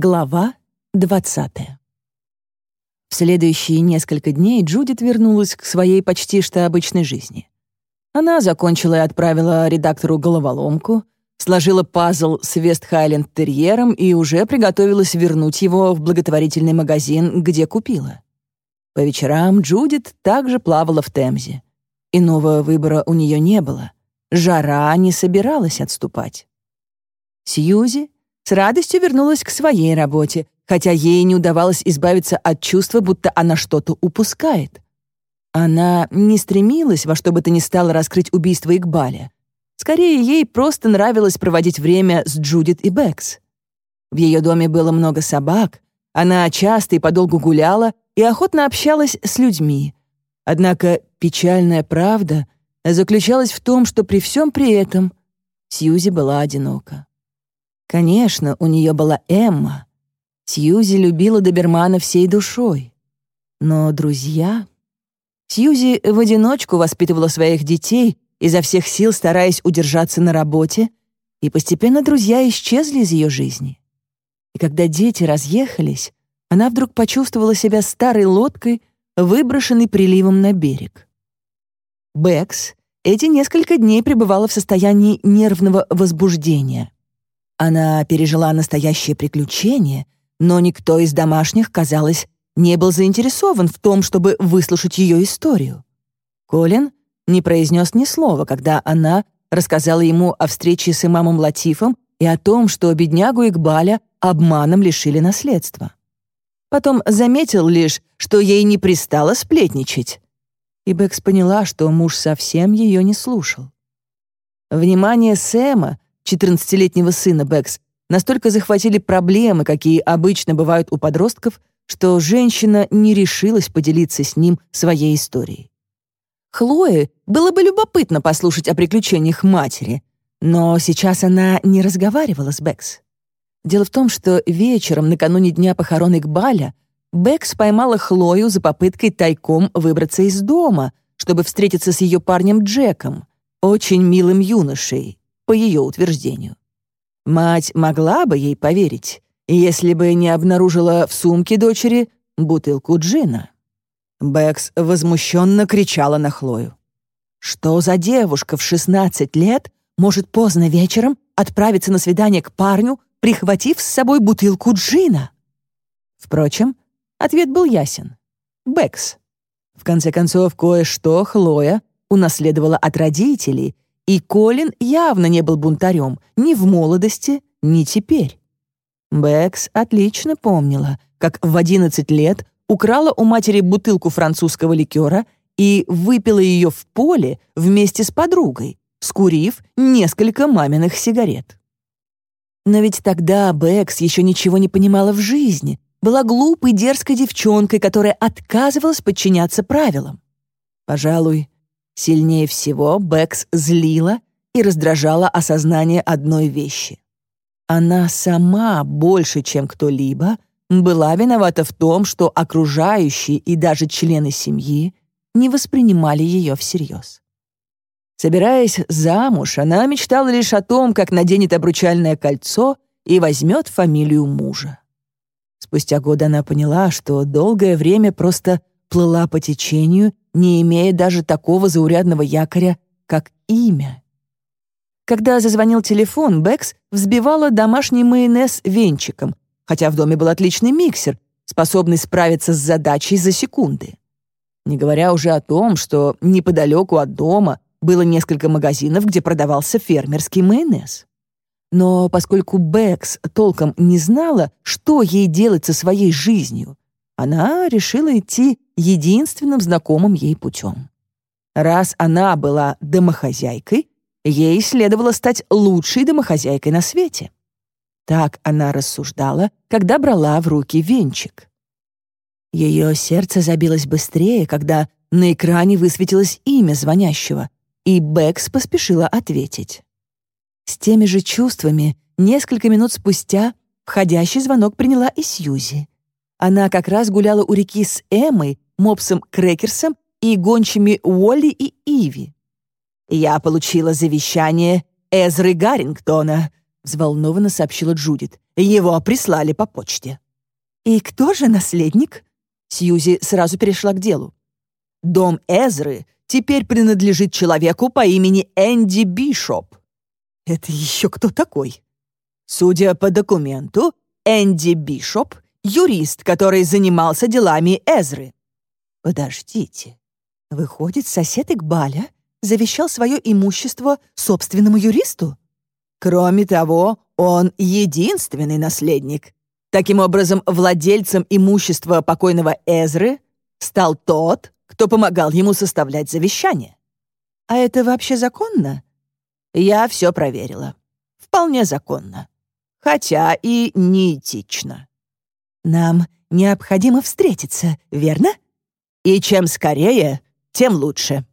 Глава 20 В следующие несколько дней Джудит вернулась к своей почти что обычной жизни. Она закончила и отправила редактору головоломку, сложила пазл с Вест-Хайленд-терьером и уже приготовилась вернуть его в благотворительный магазин, где купила. По вечерам Джудит также плавала в Темзе. Иного выбора у нее не было. Жара не собиралась отступать. Сьюзи с радостью вернулась к своей работе, хотя ей не удавалось избавиться от чувства, будто она что-то упускает. Она не стремилась во что бы то ни стало раскрыть убийство Игбаля. Скорее, ей просто нравилось проводить время с Джудит и Бэкс. В ее доме было много собак, она часто и подолгу гуляла и охотно общалась с людьми. Однако печальная правда заключалась в том, что при всем при этом Сьюзи была одинока. Конечно, у нее была Эмма. Сьюзи любила добермана всей душой. Но друзья... Сьюзи в одиночку воспитывала своих детей, изо всех сил стараясь удержаться на работе, и постепенно друзья исчезли из ее жизни. И когда дети разъехались, она вдруг почувствовала себя старой лодкой, выброшенной приливом на берег. Бэкс эти несколько дней пребывала в состоянии нервного возбуждения. Она пережила настоящее приключение, но никто из домашних, казалось, не был заинтересован в том, чтобы выслушать ее историю. Колин не произнес ни слова, когда она рассказала ему о встрече с имамом Латифом и о том, что беднягу Игбаля обманом лишили наследства. Потом заметил лишь, что ей не пристало сплетничать. И Бэкс поняла, что муж совсем ее не слушал. Внимание Сэма 14-летнего сына Бэкс, настолько захватили проблемы, какие обычно бывают у подростков, что женщина не решилась поделиться с ним своей историей. Хлое было бы любопытно послушать о приключениях матери, но сейчас она не разговаривала с Бэкс. Дело в том, что вечером накануне дня похорон Игбаля Бэкс поймала Хлою за попыткой тайком выбраться из дома, чтобы встретиться с ее парнем Джеком, очень милым юношей, по ее утверждению. Мать могла бы ей поверить, если бы не обнаружила в сумке дочери бутылку джина. Бэкс возмущенно кричала на Хлою. Что за девушка в 16 лет может поздно вечером отправиться на свидание к парню, прихватив с собой бутылку джина? Впрочем, ответ был ясен. Бэкс. В конце концов, кое-что Хлоя унаследовала от родителей — и Колин явно не был бунтарем ни в молодости, ни теперь. Бэкс отлично помнила, как в 11 лет украла у матери бутылку французского ликера и выпила ее в поле вместе с подругой, скурив несколько маминых сигарет. Но ведь тогда Бэкс еще ничего не понимала в жизни, была глупой, дерзкой девчонкой, которая отказывалась подчиняться правилам. Пожалуй, Сильнее всего Бэкс злила и раздражала осознание одной вещи. Она сама больше, чем кто-либо, была виновата в том, что окружающие и даже члены семьи не воспринимали ее всерьез. Собираясь замуж, она мечтала лишь о том, как наденет обручальное кольцо и возьмет фамилию мужа. Спустя годы она поняла, что долгое время просто плыла по течению не имея даже такого заурядного якоря, как имя. Когда зазвонил телефон, Бэкс взбивала домашний майонез венчиком, хотя в доме был отличный миксер, способный справиться с задачей за секунды. Не говоря уже о том, что неподалеку от дома было несколько магазинов, где продавался фермерский майонез. Но поскольку Бэкс толком не знала, что ей делать со своей жизнью, она решила идти единственным знакомым ей путем. Раз она была домохозяйкой, ей следовало стать лучшей домохозяйкой на свете. Так она рассуждала, когда брала в руки венчик. Ее сердце забилось быстрее, когда на экране высветилось имя звонящего, и Бэкс поспешила ответить. С теми же чувствами несколько минут спустя входящий звонок приняла и Сьюзи. Она как раз гуляла у реки с Эммой, мопсом Крекерсом и гончими Уолли и Иви. «Я получила завещание Эзры Гаррингтона», — взволнованно сообщила Джудит. Его прислали по почте». «И кто же наследник?» Сьюзи сразу перешла к делу. «Дом Эзры теперь принадлежит человеку по имени Энди Бишоп». «Это еще кто такой?» Судя по документу, Энди Бишоп — юрист, который занимался делами Эзры. Подождите. Выходит, сосед Игбаля завещал свое имущество собственному юристу? Кроме того, он единственный наследник. Таким образом, владельцем имущества покойного Эзры стал тот, кто помогал ему составлять завещание. А это вообще законно? Я все проверила. Вполне законно хотя и неэтично. Нам необходимо встретиться, верно? И чем скорее, тем лучше.